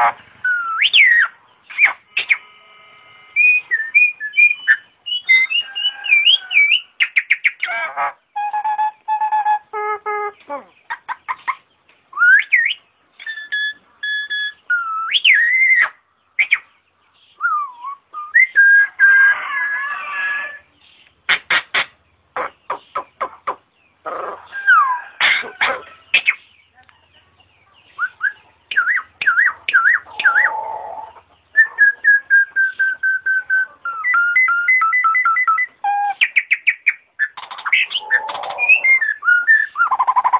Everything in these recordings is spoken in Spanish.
uh,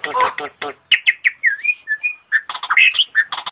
tu, tu, tu, tu, tu.